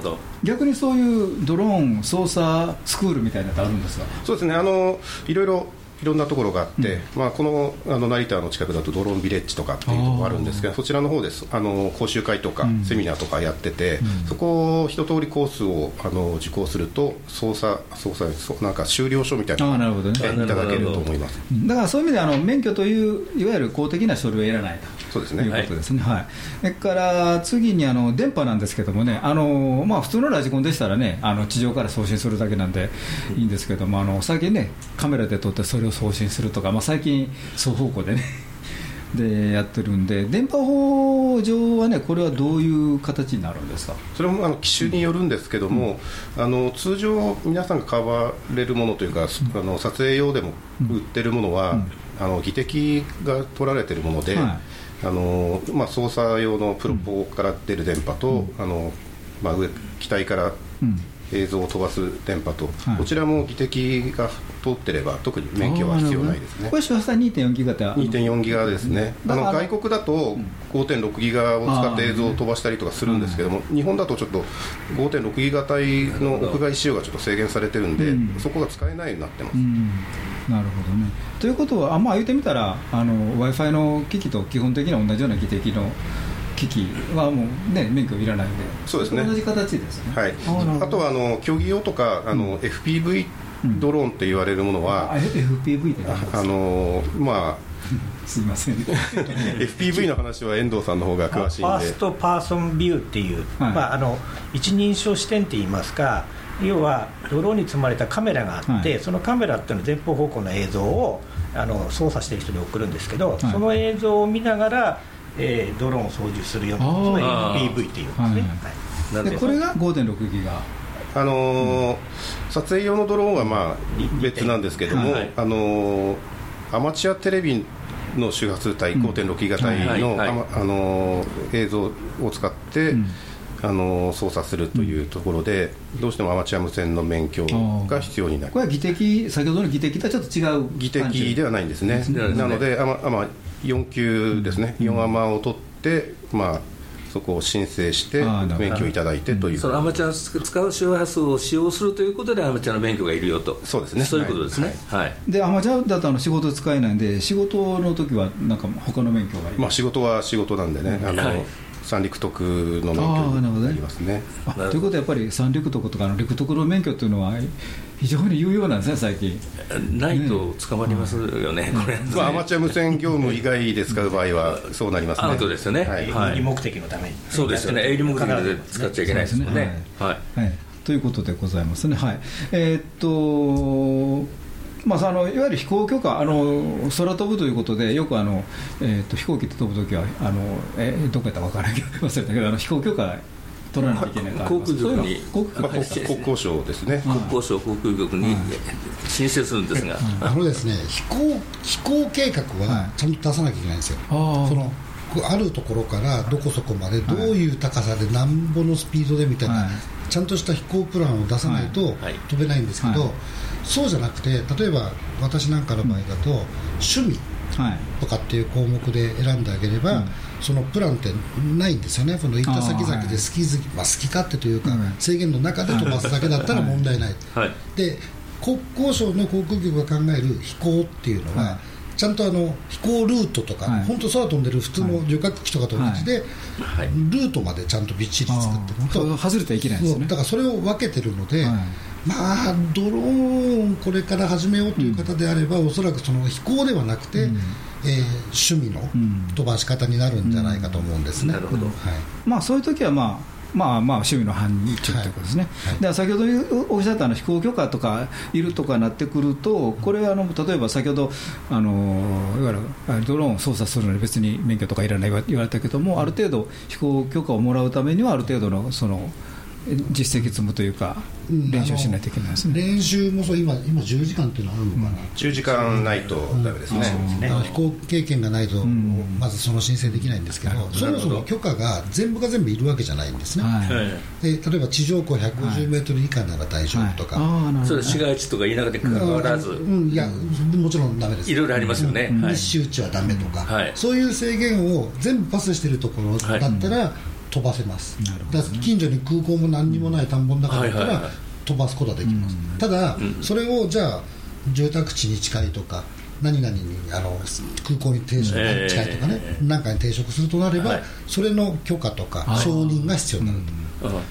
S2: 逆にそういうドローン操作スクールみたいなのってあるんですか？
S7: そうですね。あのいろいろいろんなところがあって、まあ、このあの成田の近くだとドローンビレッジとかっていうところがあるんですけどそちらの方です。あの講習会とか、セミナーとかやってて、そこを一通りコースをあの受講すると操作操作そうなんか修了書みたいなの
S2: あーなるほどね。
S7: えいただけると思います。
S2: だからそういう意味であの免許といういわゆる公的な書類はいらないと
S7: そうです
S2: いうことですね、はい。それから次にあの電波なんですけどもね、あのまあ、普通のラジコンでしたらね、あの地上から送信するだけなんでいいんですけども、あの最近ね、カメラで撮ってそれを送信するとか、まあ、最近、双方向でね。でやってるんで、電波法上はね、これはどういう形になるんですか？
S7: それもあの機種によるんですけども、あの通常、皆さんが買われるものというか、あの撮影用でも売ってるものは、あの技的が取られてるもので、
S2: はい。
S7: あのまあ、操作用のプロポから出る電波と、あのまあ、上機体から
S2: うん
S7: 映像を飛ばす電波と、
S2: はい。
S7: こちらも技的が通ってれば特に免許は必要ないですね。
S2: これ周波数は2.4ギガで
S7: 2.4ギガですね、あの外国だと5.6ギガを使って映像を飛ばしたりとかするんですけども、日本だとちょっと5.6ギガ帯の屋外使用がちょっと制限されてるんで、
S2: うん。
S7: そこが使えないようになってます。
S2: うん。なるほどね。ということは、あまあ、言ってみたら、w i f i の機器と基本的には同じような技的の機器はもう、ね、免許いらないんで、
S7: そうですね。
S2: 同じ形ですね。
S7: はい。
S2: あ
S7: とはあの競技用とかあの、FPV ドローンって言われるものは、
S2: あ FPV って何ですか？
S7: あのまあ
S2: すいません。
S7: FPV の話は遠藤さんの方が詳しいんで。
S5: ファーストパーソンビューっていう、
S2: はい。
S5: まあ、あの一人称視点って言いますか要はドローンに積まれたカメラがあって、
S2: はい。
S5: そのカメラっていうのは前方方向の映像をあの操作してる人に送るんですけど、
S2: い。
S5: その映像を見ながら、えードローンを操縦するようなその FPV っていうんですね、
S2: はい。
S5: はい。
S2: でこれが5.6ギガ。
S7: あのー撮影用のドローンはまあ別なんですけども、
S2: はい。
S7: あのーアマチュアテレビの周波数帯、5.6ギガ帯の、
S3: はいはい
S7: あまあのー映像を使って、あのー操作するというところで、どうしてもアマチュア無線の免許が必要になる。
S2: これは技的、先ほどの技的とはちょっと違う
S7: 技的ではないんですね、
S2: ね。
S7: なので、アマアマ4級ですね、4アマを取って、まあ、そこを申請して、免許をいただいてという、
S3: そのアマチュアが使う周波数を使用するということでアマチュアの免許がいるよと。
S7: そうですね。
S3: そういうことですね。はい、
S2: でアマチュアだとあの仕事使えないんで、仕事の時はなんか他の免許がいる、
S7: まあ、仕事は仕事なんでね、あの
S2: はい。
S7: 三陸特の免許になりますね。
S2: あということはやっぱり三陸徳とかの陸徳の免許っていうのは非常に有用なんですね、最近。
S3: ないと捕まりますよね、これ、
S7: まあ、アマチュア無線業務以外で使う場合はそうなりますね。
S3: アウトですよね。
S7: はい。
S3: はい。
S5: 営利目的のために。
S3: そうですよね、営利目的で使っちゃいけないですもんね。はい。
S2: はい、ということでございますね。はい、えーっとまあ、あのいわゆる飛行許可あの、空飛ぶということで、よくあの、えーっと飛行機で飛ぶときはあの、えどこやったか分からないけど、忘れたけど、あの飛行許可取らなきゃいけないから、
S3: 航空局に
S7: 国国交省ですね。
S3: 国交省航空局に申請するん。ですが、
S6: あのですね飛行飛行計画はちゃんと出さなきゃいけないんですよ、そのあるところからどこそこまでどういう高さでなんぼのスピードでみたいな、ちゃんとした飛行プランを出さないと飛べないんですけど、
S2: はい。
S6: そうじゃなくて例えば私なんかの場合だと、趣味
S2: はい。
S6: とかっていう項目で選んであげれば、そのプランってないんですよね、この行った先々で好き好き、まあ、好き勝手というか、制限の中で飛ばすだけだったら問題ない、
S3: はい。
S6: で国交省の航空局が考える飛行っていうのは、ちゃんとあの飛行ルートとか、
S2: はい。
S6: 本当、空飛んでる普通の旅客機とかと同じで、ルートまでちゃんとびっちり作ってる
S2: そう。外れてはいけない
S6: だからそれを分けてるので、まあ、ドローンこれから始めようという方であれば、おそらくその飛行ではなくて、えー趣味の飛ばし方になるんじゃないかと思うんですね。なるほど、はい。
S2: まあ、そういう時はまあまあまあ趣味の範疇ということですね、だから先ほどおっしゃったあの飛行許可とかいるとかなってくると、これはあの例えば先ほどあのいわゆるドローンを操作するのに別に免許とかいらない言われたけども、ある程度飛行許可をもらうためには、ある程度のその実績積むというか、練習しないといけないですね。
S6: 練習もそう今今10時間っていうのはあるのかな、
S7: 10時間ないとダメですね。
S6: だから飛行経験がないと、まずその申請できないんですけど、そもそも許可が全部が全部いるわけじゃないんですね、で例えば地上高150メートル以下なら大丈夫とか、
S3: それ市街地とか田舎で関わらず、
S6: うん、いやもちろんダメです。
S3: いろいろありますよね。はい。
S6: うん密集地はダメとか、
S3: はい。
S6: そういう制限を全部パスしているところだったら飛ばせます、だから近所に空港も何にもない田んぼの中だったら
S3: はいはいはい。
S6: 飛ばすことはできます、ただ、それをじゃあ住宅地に近いとか何々にあの空港に定食
S3: えー
S6: 近いとかね、なんかに定食するとなれば、
S3: はい。
S6: それの許可とか承認が必要になる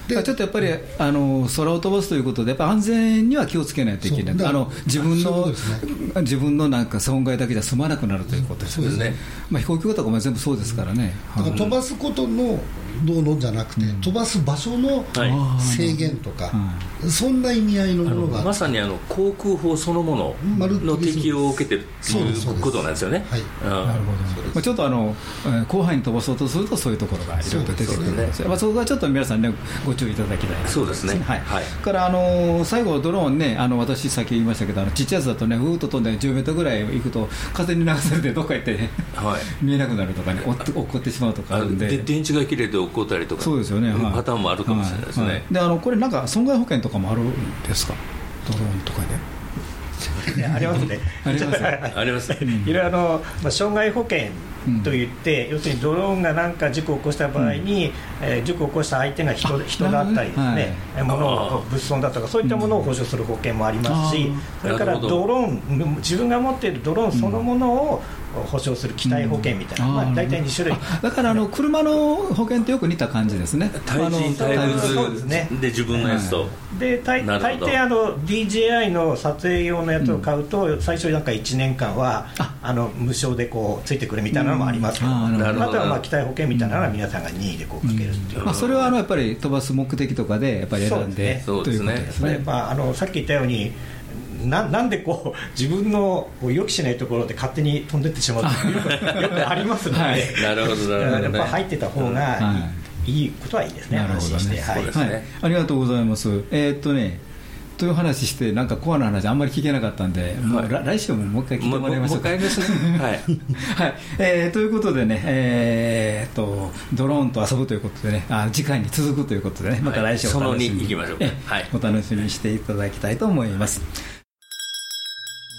S6: と、
S2: でちょっとやっぱりあの空を飛ばすということで、やっぱ安全には気をつけないといけない、あの自分の
S6: そういうことです
S2: 自分のなんか損害だけじゃ済まなくなるということですよね、まあ、飛行機とかも全部そうですからね。
S6: だから飛ばすことのどうのじゃなくて、飛ばす場所の制限とか、そんな意味合いのものが
S3: まさにあの航空法そのものの適用を受けてるということなんですよね。
S2: なるほど、まあ、ちょっとあの広範囲に飛ばそうとするとそういうところがいろいろ出てくるんですまあ、そこはちょっと皆さんねご注意いただきたい
S3: そうですね。
S2: はい、はい、からあの最後ドローンねあの私先言いましたけどあのちっちゃいやつだとねふーっと飛んで10メートルぐらい行くと風に流されてどっか行って、ね、
S3: はい、
S2: 見えなくなるとかね落っこってしまうとかあるんで。
S3: で電池が切れて落っこったりとか
S2: そうですよね、
S3: パターンもあるかもしれないですね、はい。はい、
S2: であのこれなんか損害保険とかもあるんですか？ドローンとかで、
S5: ありますね。
S2: あります。
S3: あります。
S5: いろいろあの、まあ、障害保険といって、要するにドローンが何か事故を起こした場合に、えー事故を起こした相手が人人だったりですね、物を物損だとかそういったものを補助する保険もありますし、それからドローン自分が持っているドローンそのものを保証する機体保険みたいな、まあ、大体2種類。
S2: だからあの車の保険とよく似た感じですね。
S3: 対人対物で自分のやつと、
S5: で大大抵あの DJI の撮影用のやつを買うと、最初なんか1年間はあ。の無償でこうついてくるみたいなのもあります。けど、あとはまあ機体保険みたいなのは皆さんが任意でこうかけるっていう、
S2: まあ、それはあのやっぱり飛ばす目的とかでやっぱり選んで
S3: そうですね。
S2: ですね。
S5: まあ、あのさっき言ったようにななんでこう自分のこう予期しないところで勝手に飛んでってしまうってい。うのよくありますので、
S2: はい。
S3: なるほどなるほど、ね、
S5: やっぱ入ってた方がいい,、いいことはいいですね、
S2: なるほどね。
S5: 安心して、はい。
S2: はい、ありがとうございます。えーっとね、という話して、なんかコアな話、あんまり聞けなかったんで、もう来来週ももう一回聞いてもらいましょうか。
S3: もう一回ですねはい。
S2: はい。えーということでね、えーっと、ドローンと遊ぶということでね、あ次回に続くということでね、また来週お
S3: その
S2: 楽しみ
S3: 2行きましょうか。
S2: ええ
S3: はい。
S2: お楽しみにしていただきたいと思います。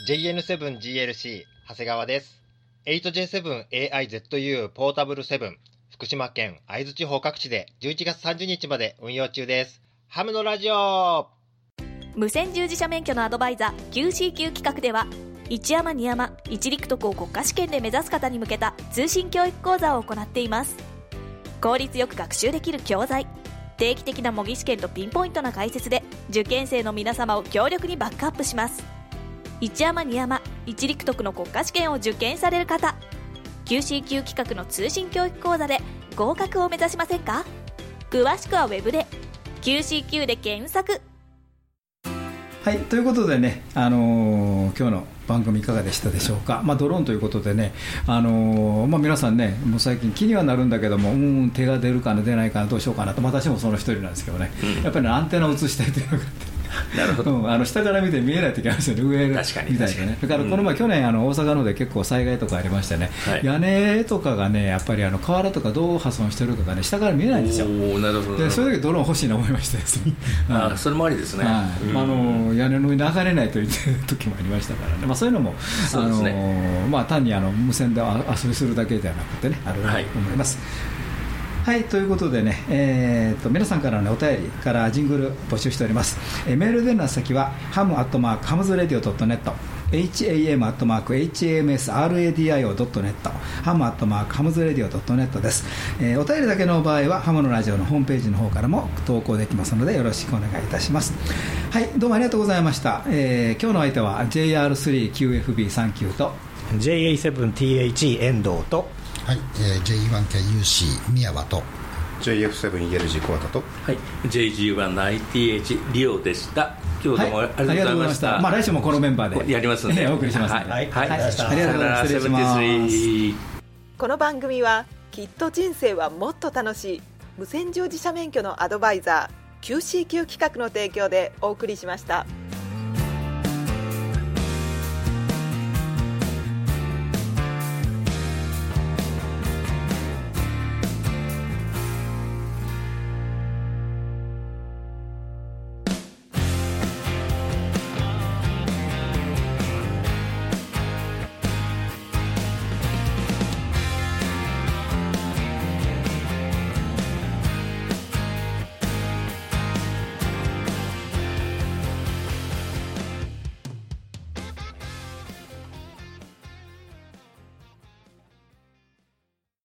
S9: JN7GLC 長谷川です。8J7AIZU ポータブル7福島県会津地方各地で11月30日まで運用中です。ハムのラジオ
S8: 無線従事者免許のアドバイザー QCQ 企画では一山二山一陸徳を国家試験で目指す方に向けた通信教育講座を行っています効率よく学習できる教材定期的な模擬試験とピンポイントな解説で受験生の皆様を強力にバックアップします一山二山一陸徳の国家試験を受験される方。QCQ 企画の通信教育講座で合格を目指しませんか？詳しくはウェブで。QCQ で検索。
S2: はい、ということでね、あのー今日の番組いかがでしたでしょうか、まあ、ドローンということでね、あのーまあ、皆さんね、もう最近気にはなるんだけども、うん、手が出るかな、出ないかな、どうしようかなと、私もその一人なんですけどね、やっぱり、ね、アンテナを映したいというのがあって。
S3: なるほど、
S2: うん、あの下から見て見えない時あるんですよね、上
S3: 確かに
S2: みたいだからこの前、去年、あの大阪ので結構災害とかありましてね、
S3: はい。
S2: 屋根とかがね、やっぱりあの瓦とかどう破損してるかがね、下から見えないんですよ。
S3: おーなるほど
S2: でそういう時ドローン欲しいな思いましてですね、
S3: あそれもありですね、
S2: あの屋根の上に上がれないという時もありましたからね、まあ、そういうのも、
S3: そうですね。
S2: あのまあ、単にあの無線であ遊びするだけではなくてね、あると思います。はい、はいということでね、えー、と皆さんからのお便りからジングル募集しております。えーメールでの先は、ハムアットマークハムズレディオドットネット。ham アットマーク hamsradio.net ハムアットマークハムズレディオドットネットです、えーお便りだけの場合はハムのラジオのホームページの方からも投稿できますのでよろしくお願いいたしますはいどうもありがとうございました、えー今日の相手は JR3QFB39 と
S5: JA7TH 遠藤と
S6: はい、えー J1KUC 宮和と。
S7: JF7ELG コアタと。
S3: はい JG1ITH リオでした。今日どうもありがとうございました,、
S2: まあ来週もこのメンバーで。
S3: やりますんで、
S2: ねお送りします。
S3: はい、
S2: はい。
S3: はい、
S2: ありがとうございます。失礼します
S3: さよなら73
S4: この番組はきっと人生はもっと楽しい無線乗自社免許のアドバイザー QCQ 企画の提供でお送りしました。